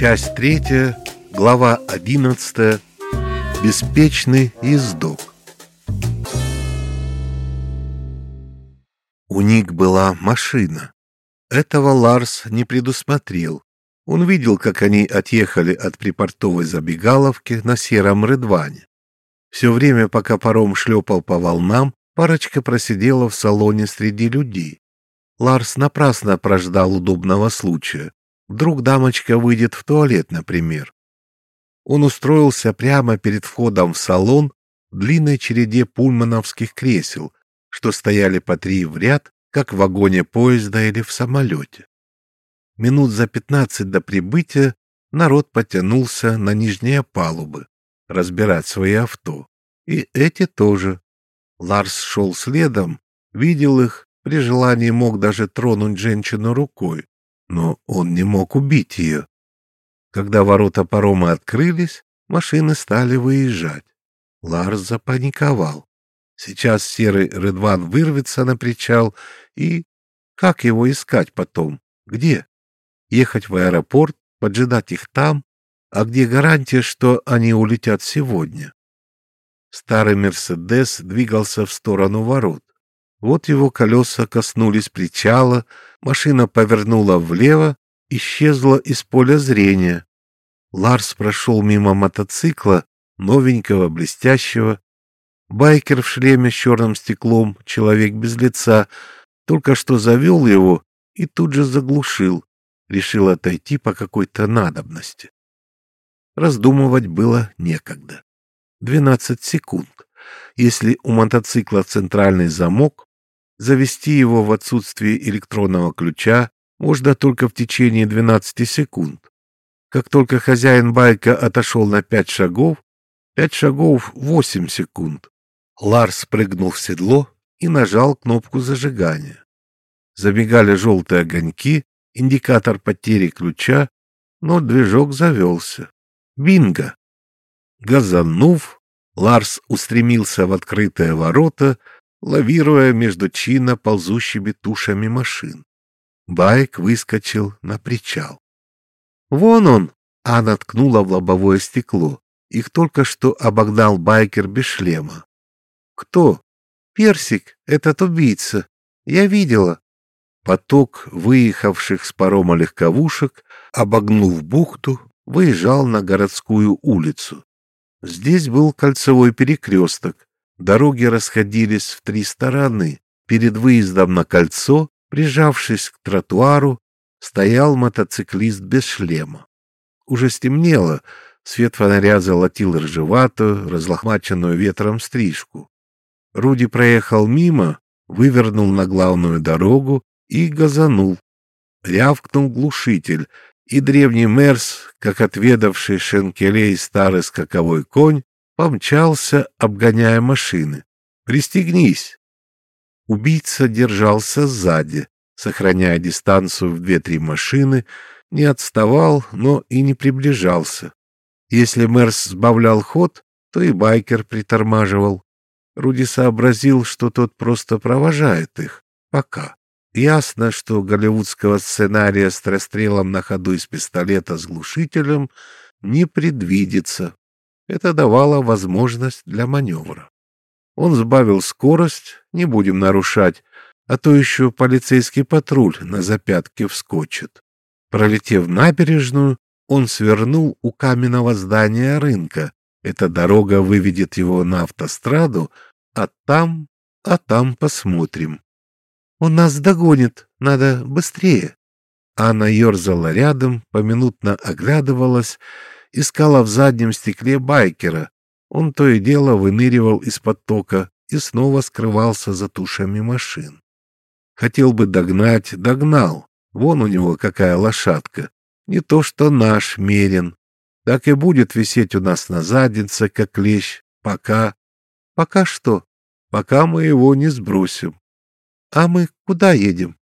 Часть третья, глава одиннадцатая. Беспечный ездок. У них была машина. Этого Ларс не предусмотрел. Он видел, как они отъехали от припортовой забегаловки на сером рыдване. Все время, пока паром шлепал по волнам, парочка просидела в салоне среди людей. Ларс напрасно прождал удобного случая. Вдруг дамочка выйдет в туалет, например. Он устроился прямо перед входом в салон в длинной череде пульмановских кресел, что стояли по три в ряд, как в вагоне поезда или в самолете. Минут за пятнадцать до прибытия народ потянулся на нижние палубы разбирать свои авто. И эти тоже. Ларс шел следом, видел их, при желании мог даже тронуть женщину рукой, но он не мог убить ее. Когда ворота парома открылись, машины стали выезжать. Ларс запаниковал. Сейчас серый Редван вырвется на причал и... Как его искать потом? Где? Ехать в аэропорт, поджидать их там? А где гарантия, что они улетят сегодня? Старый «Мерседес» двигался в сторону ворот. Вот его колеса коснулись причала, машина повернула влево, исчезла из поля зрения. Ларс прошел мимо мотоцикла, новенького, блестящего. Байкер в шлеме с черным стеклом, человек без лица, только что завел его и тут же заглушил, решил отойти по какой-то надобности. Раздумывать было некогда. Двенадцать секунд. Если у мотоцикла центральный замок, завести его в отсутствие электронного ключа можно только в течение 12 секунд. Как только хозяин байка отошел на пять шагов, пять шагов — восемь секунд. Ларс прыгнул в седло и нажал кнопку зажигания. Забегали желтые огоньки, индикатор потери ключа, но движок завелся. Бинго! Газанув, Ларс устремился в открытые ворота, лавируя между чинно ползущими тушами машин. Байк выскочил на причал. «Вон он!» — Анна ткнула в лобовое стекло. Их только что обогнал байкер без шлема. «Кто?» «Персик, этот убийца. Я видела». Поток выехавших с парома легковушек, обогнув бухту, выезжал на городскую улицу. Здесь был кольцевой перекресток. Дороги расходились в три стороны. Перед выездом на кольцо, прижавшись к тротуару, стоял мотоциклист без шлема. Уже стемнело, свет фонаря золотил рыжеватую, разлохмаченную ветром стрижку. Руди проехал мимо, вывернул на главную дорогу и газанул. Рявкнул глушитель, и древний Мерс, как отведавший шенкелей старый скаковой конь, помчался, обгоняя машины. «Пристегнись!» Убийца держался сзади, сохраняя дистанцию в две-три машины, не отставал, но и не приближался. Если Мерс сбавлял ход, то и байкер притормаживал. Руди сообразил, что тот просто провожает их. Пока. Ясно, что голливудского сценария с расстрелом на ходу из пистолета с глушителем не предвидится. Это давало возможность для маневра. Он сбавил скорость, не будем нарушать, а то еще полицейский патруль на запятке вскочит. Пролетев набережную, он свернул у каменного здания рынка. Эта дорога выведет его на автостраду, а там, а там посмотрим. Он нас догонит, надо быстрее. Она ерзала рядом, поминутно оглядывалась, искала в заднем стекле байкера. Он то и дело выныривал из-под тока и снова скрывался за тушами машин. Хотел бы догнать, догнал. Вон у него какая лошадка. Не то что наш мерен. Так и будет висеть у нас на заднице, как лещ, пока... Пока что? Пока мы его не сбросим. А мы куда едем?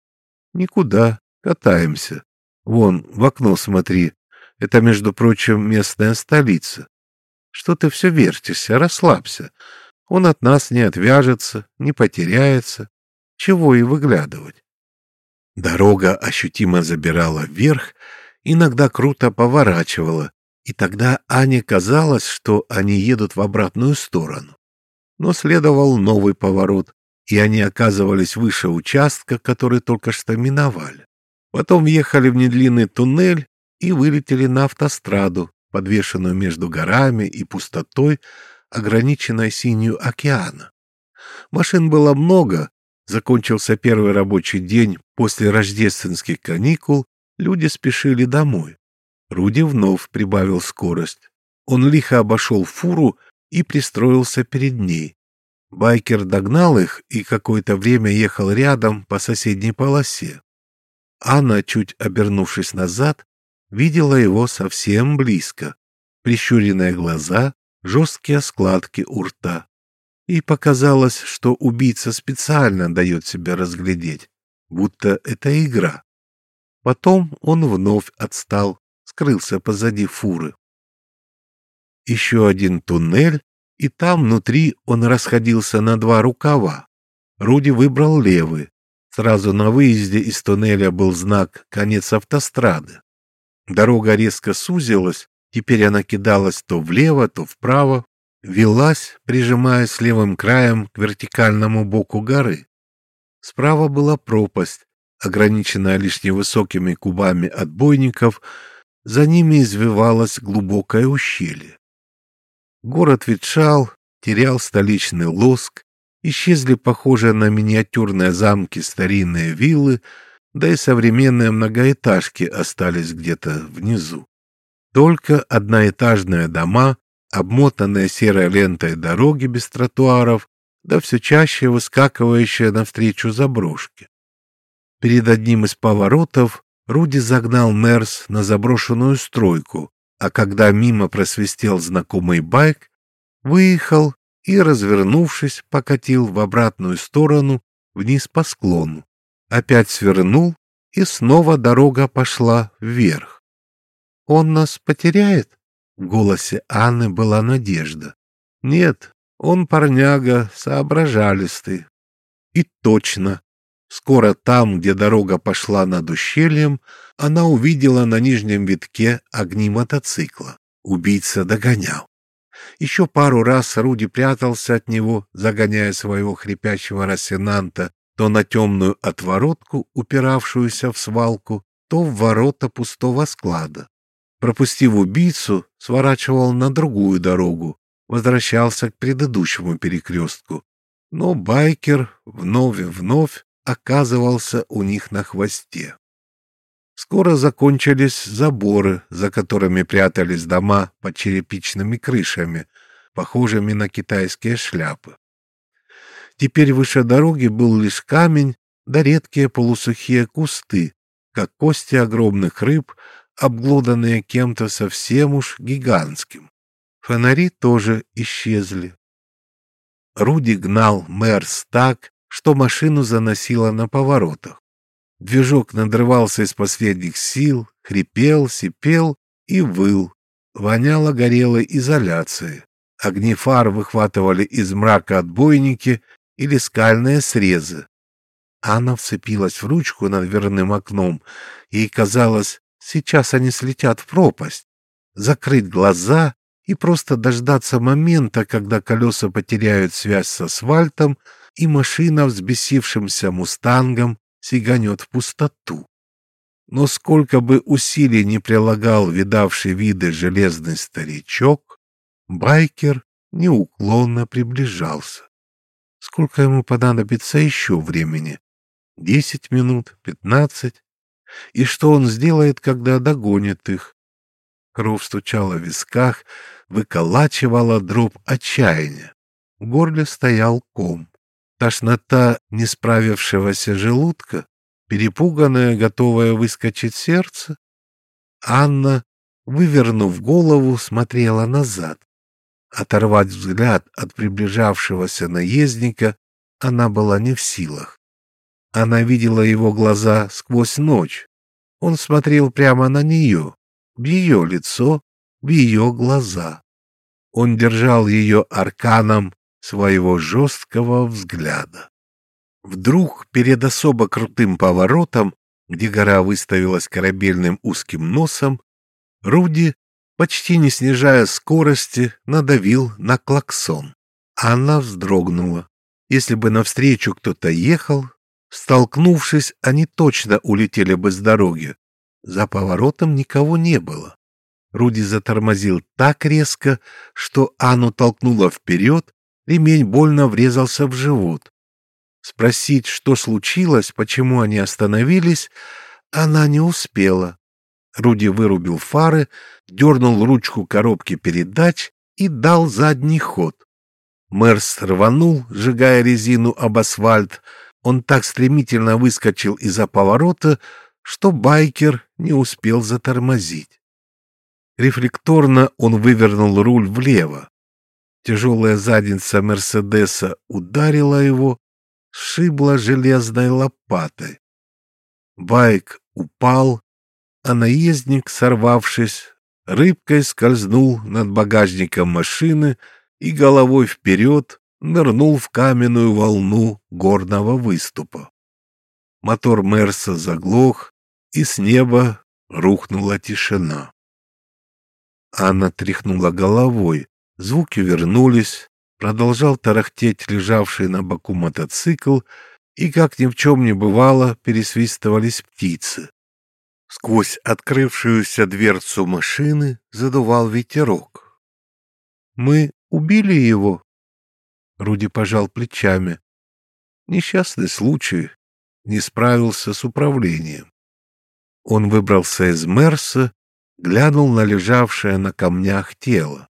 Никуда, катаемся. Вон, в окно смотри. Это, между прочим, местная столица. Что ты все вертишься, расслабься. Он от нас не отвяжется, не потеряется. Чего и выглядывать. Дорога ощутимо забирала вверх, иногда круто поворачивала, и тогда Ане казалось, что они едут в обратную сторону. Но следовал новый поворот, и они оказывались выше участка, который только что миновали. Потом въехали в недлинный туннель и вылетели на автостраду, подвешенную между горами и пустотой, ограниченной синью океана. Машин было много, закончился первый рабочий день после рождественских каникул, люди спешили домой. Руди вновь прибавил скорость. Он лихо обошел фуру и пристроился перед ней. Байкер догнал их и какое-то время ехал рядом по соседней полосе. Анна, чуть обернувшись назад, видела его совсем близко. Прищуренные глаза, жесткие складки у рта. И показалось, что убийца специально дает себя разглядеть, будто это игра. Потом он вновь отстал, скрылся позади фуры. Еще один туннель, и там внутри он расходился на два рукава. Руди выбрал левый. Сразу на выезде из туннеля был знак «Конец автострады». Дорога резко сузилась, теперь она кидалась то влево, то вправо, велась, прижимаясь левым краем к вертикальному боку горы. Справа была пропасть, ограниченная лишь невысокими кубами отбойников, за ними извивалось глубокое ущелье. Город ветшал, терял столичный лоск, исчезли похожие на миниатюрные замки старинные виллы, да и современные многоэтажки остались где-то внизу. Только одноэтажные дома, обмотанные серой лентой дороги без тротуаров, да все чаще выскакивающие навстречу заброшки. Перед одним из поворотов Руди загнал Мерс на заброшенную стройку, а когда мимо просвистел знакомый байк, выехал и, развернувшись, покатил в обратную сторону вниз по склону опять свернул, и снова дорога пошла вверх. «Он нас потеряет?» В голосе Анны была надежда. «Нет, он парняга, соображалистый». И точно. Скоро там, где дорога пошла над ущельем, она увидела на нижнем витке огни мотоцикла. Убийца догонял. Еще пару раз Руди прятался от него, загоняя своего хрипящего рассенанта то на темную отворотку, упиравшуюся в свалку, то в ворота пустого склада. Пропустив убийцу, сворачивал на другую дорогу, возвращался к предыдущему перекрестку. Но байкер вновь и вновь оказывался у них на хвосте. Скоро закончились заборы, за которыми прятались дома под черепичными крышами, похожими на китайские шляпы. Теперь выше дороги был лишь камень да редкие полусухие кусты, как кости огромных рыб, обглоданные кем-то совсем уж гигантским. Фонари тоже исчезли. Руди гнал Мерс так, что машину заносило на поворотах. Движок надрывался из последних сил, хрипел, сипел и выл. Воняло горелой изоляцией. Огни фар выхватывали из мрака отбойники или скальные срезы. Анна вцепилась в ручку над дверным окном, и казалось, сейчас они слетят в пропасть. Закрыть глаза и просто дождаться момента, когда колеса потеряют связь с асфальтом, и машина взбесившимся мустангом сиганет в пустоту. Но сколько бы усилий не прилагал видавший виды железный старичок, байкер неуклонно приближался. Сколько ему понадобится еще времени? Десять минут? Пятнадцать? И что он сделает, когда догонит их? Кровь стучала в висках, выколачивала дробь отчаяния. В горле стоял ком. Тошнота не справившегося желудка, перепуганное, готовое выскочить сердце. Анна, вывернув голову, смотрела назад. Оторвать взгляд от приближавшегося наездника она была не в силах. Она видела его глаза сквозь ночь. Он смотрел прямо на нее, в ее лицо, в ее глаза. Он держал ее арканом своего жесткого взгляда. Вдруг перед особо крутым поворотом где гора выставилась корабельным узким носом, Руди, почти не снижая скорости, надавил на клаксон. Она вздрогнула. Если бы навстречу кто-то ехал, столкнувшись, они точно улетели бы с дороги. За поворотом никого не было. Руди затормозил так резко, что Анну толкнуло вперед, ремень больно врезался в живот. Спросить, что случилось, почему они остановились, она не успела. Руди вырубил фары, дернул ручку коробки передач и дал задний ход. Мерс рванул, сжигая резину об асфальт. Он так стремительно выскочил из-за поворота, что байкер не успел затормозить. Рефлекторно он вывернул руль влево. Тяжелая задница Мерседеса ударила его, сшибла железной лопатой. Байк упал, а наездник, сорвавшись, рыбкой скользнул над багажником машины и головой вперед нырнул в каменную волну горного выступа. Мотор Мерса заглох, и с неба рухнула тишина. Анна тряхнула головой, звуки вернулись, продолжал тарахтеть лежавший на боку мотоцикл, и, как ни в чем не бывало, пересвистывались птицы. Сквозь открывшуюся дверцу машины задувал ветерок. «Мы убили его?» Руди пожал плечами. Несчастный случай, не справился с управлением. Он выбрался из Мерса, глянул на лежавшее на камнях тело.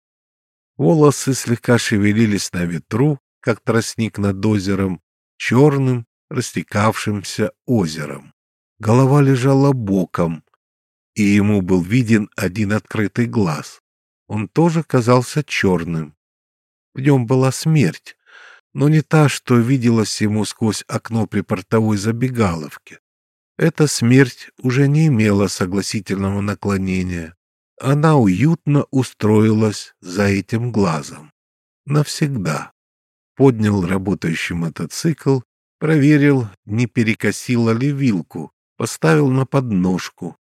Волосы слегка шевелились на ветру, как тростник над озером, черным, растекавшимся озером. Голова лежала боком, и ему был виден один открытый глаз. Он тоже казался черным. В нем была смерть, но не та, что виделась ему сквозь окно припортовой забегаловки. Эта смерть уже не имела согласительного наклонения она уютно устроилась за этим глазом. Навсегда. Поднял работающий мотоцикл, проверил, не перекосила ли вилку, поставил на подножку.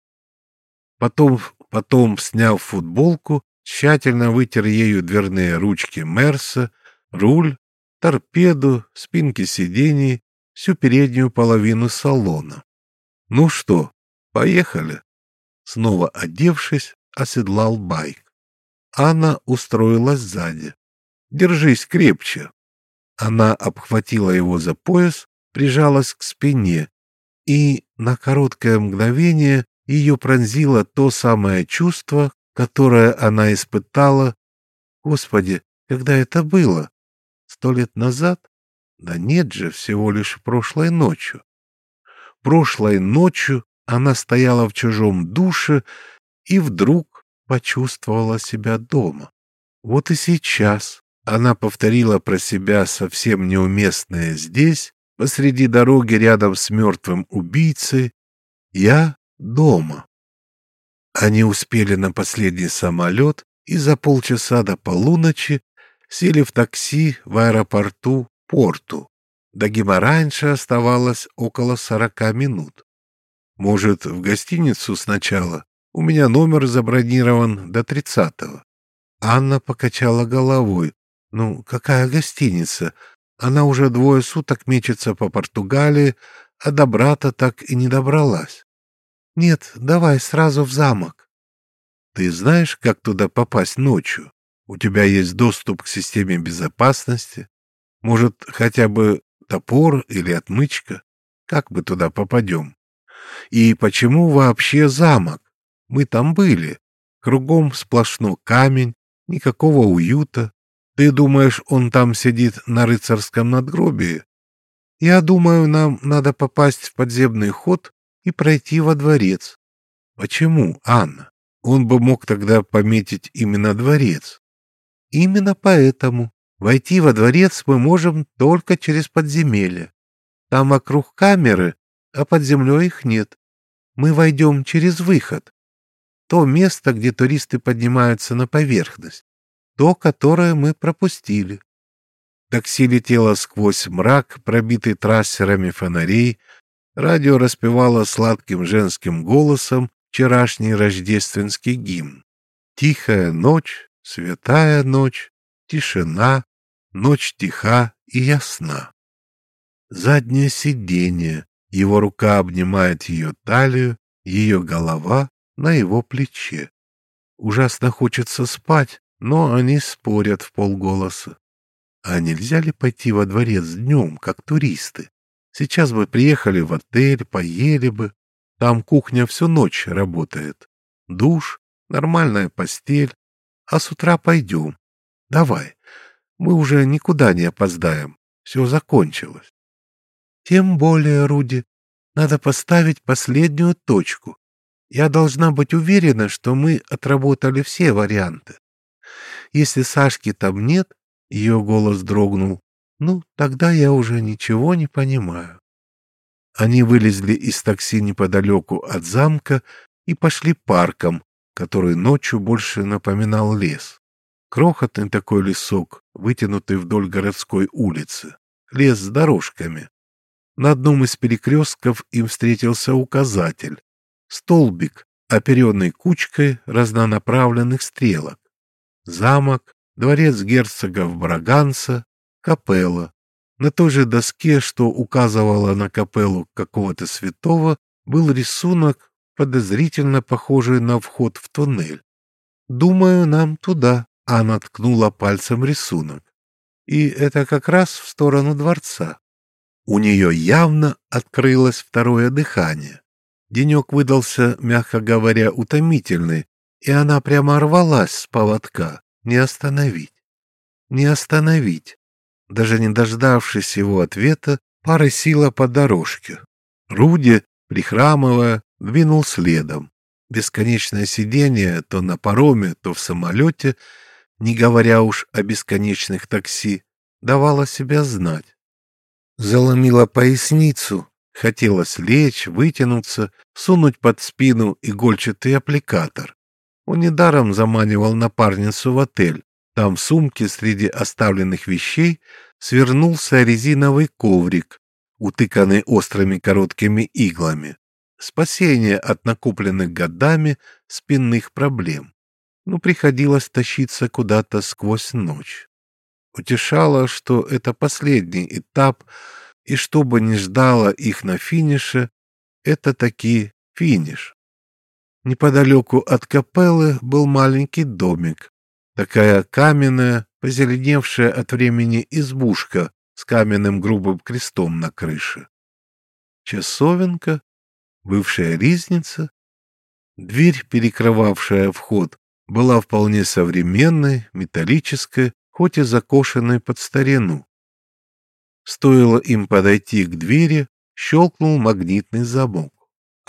Потом, потом, сняв футболку, тщательно вытер ею дверные ручки Мерса, руль, торпеду, спинки сидений, всю переднюю половину салона. Ну что, поехали? Снова одевшись, оседлал байк. Анна устроилась сзади. «Держись крепче!» Она обхватила его за пояс, прижалась к спине, и на короткое мгновение ее пронзило то самое чувство, которое она испытала. Господи, когда это было? Сто лет назад? Да нет же, всего лишь прошлой ночью. Прошлой ночью она стояла в чужом душе и вдруг почувствовала себя дома. Вот и сейчас она повторила про себя совсем неуместное здесь, посреди дороги рядом с мертвым убийцей «Я дома». Они успели на последний самолет и за полчаса до полуночи сели в такси в аэропорту Порту. До Гима раньше оставалось около сорока минут. Может, в гостиницу сначала? У меня номер забронирован до тридцатого. Анна покачала головой. Ну, какая гостиница? Она уже двое суток мечется по Португалии, а до брата так и не добралась. Нет, давай сразу в замок. Ты знаешь, как туда попасть ночью? У тебя есть доступ к системе безопасности? Может, хотя бы топор или отмычка? Как мы туда попадем? И почему вообще замок? Мы там были. Кругом сплошной камень, никакого уюта. Ты думаешь, он там сидит на рыцарском надгробии? Я думаю, нам надо попасть в подземный ход и пройти во дворец. Почему, Анна? Он бы мог тогда пометить именно дворец. Именно поэтому. Войти во дворец мы можем только через подземелье. Там вокруг камеры, а под землей их нет. Мы войдем через выход то место, где туристы поднимаются на поверхность, то, которое мы пропустили. Такси летело сквозь мрак, пробитый трассерами фонарей, Радио распевало сладким женским голосом вчерашний рождественский гимн. Тихая ночь, святая ночь, тишина, ночь тиха и ясна. Заднее сиденье, его рука обнимает ее талию, ее голова на его плече. Ужасно хочется спать, но они спорят в полголоса. А нельзя ли пойти во дворец днем, как туристы? Сейчас бы приехали в отель, поели бы. Там кухня всю ночь работает. Душ, нормальная постель. А с утра пойдем. Давай. Мы уже никуда не опоздаем. Все закончилось. Тем более, Руди, надо поставить последнюю точку. Я должна быть уверена, что мы отработали все варианты. Если Сашки там нет, ее голос дрогнул, ну, тогда я уже ничего не понимаю. Они вылезли из такси неподалеку от замка и пошли парком, который ночью больше напоминал лес. Крохотный такой лесок, вытянутый вдоль городской улицы. Лес с дорожками. На одном из перекрестков им встретился указатель. Столбик, оперенный кучкой разнонаправленных стрелок. Замок, дворец герцогов Браганса, капелла. На той же доске, что указывала на капеллу какого-то святого, был рисунок, подозрительно похожий на вход в туннель. «Думаю, нам туда», — она ткнула пальцем рисунок. «И это как раз в сторону дворца». У нее явно открылось второе дыхание. Денек выдался, мягко говоря, утомительный, и она прямо рвалась с поводка. Не остановить. Не остановить. Даже не дождавшись его ответа, пара сила по дорожке. Руди, прихрамывая, двинул следом. Бесконечное сидение то на пароме, то в самолете, не говоря уж о бесконечных такси, давало себя знать. Заломила поясницу, хотелось лечь, вытянуться, сунуть под спину игольчатый аппликатор. Он недаром заманивал напарницу в отель, там в сумке среди оставленных вещей свернулся резиновый коврик, утыканный острыми короткими иглами. Спасение от накопленных годами спинных проблем. Но приходилось тащиться куда-то сквозь ночь. Утешало, что это последний этап, и что бы ни ждало их на финише, это таки финиш. Неподалеку от капеллы был маленький домик, Такая каменная, позеленевшая от времени избушка с каменным грубым крестом на крыше. Часовенка, бывшая ризница, дверь, перекрывавшая вход, была вполне современной, металлической, хоть и закошенной под старину. Стоило им подойти к двери, щелкнул магнитный замок.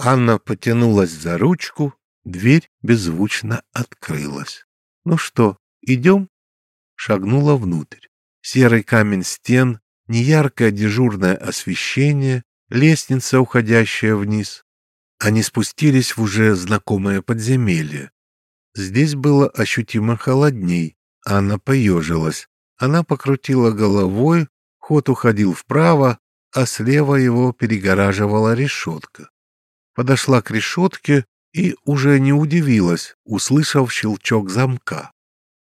Анна потянулась за ручку, дверь беззвучно открылась. Ну что, идем? Шагнула внутрь. Серый камень стен, неяркое дежурное освещение, лестница, уходящая вниз. Они спустились в уже знакомое подземелье. Здесь было ощутимо холодней. Анна поежилась. Она покрутила головой, ход уходил вправо, а слева его перегораживала решетка. Подошла к решетке и уже не удивилась, услышав щелчок замка.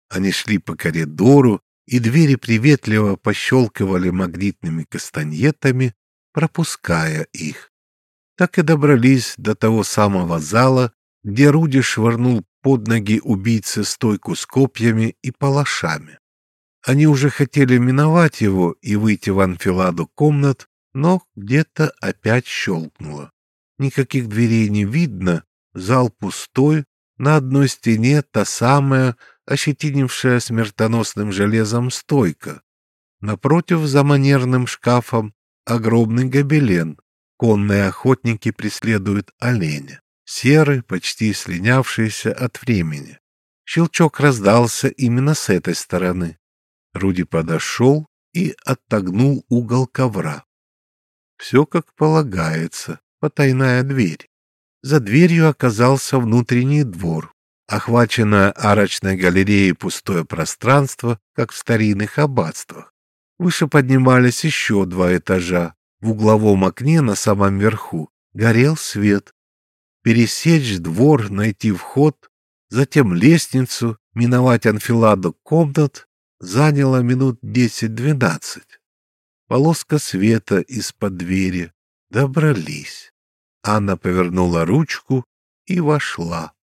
Они шли по коридору, и двери приветливо пощелкивали магнитными кастаньетами, пропуская их. Так и добрались до того самого зала, где Руди швырнул под ноги убийцы стойку с копьями и палашами. Они уже хотели миновать его и выйти в анфиладу комнат, но где-то опять щелкнуло. Никаких дверей не видно, Зал пустой, на одной стене та самая, ощетинившая смертоносным железом стойка. Напротив, за манерным шкафом, огромный гобелен. Конные охотники преследуют оленя. Серый, почти слинявшийся от времени. Щелчок раздался именно с этой стороны. Руди подошел и оттогнул угол ковра. Все как полагается, потайная дверь. За дверью оказался внутренний двор, охваченное арочной галереей пустое пространство, как в старинных аббатствах. Выше поднимались еще два этажа, В угловом окне на самом верху горел свет. Пересечь двор, найти вход, затем лестницу, миновать анфиладу комнат заняло минут десять-двенадцать. Полоска света из-под двери. Добрались. Анна повернула ручку и вошла.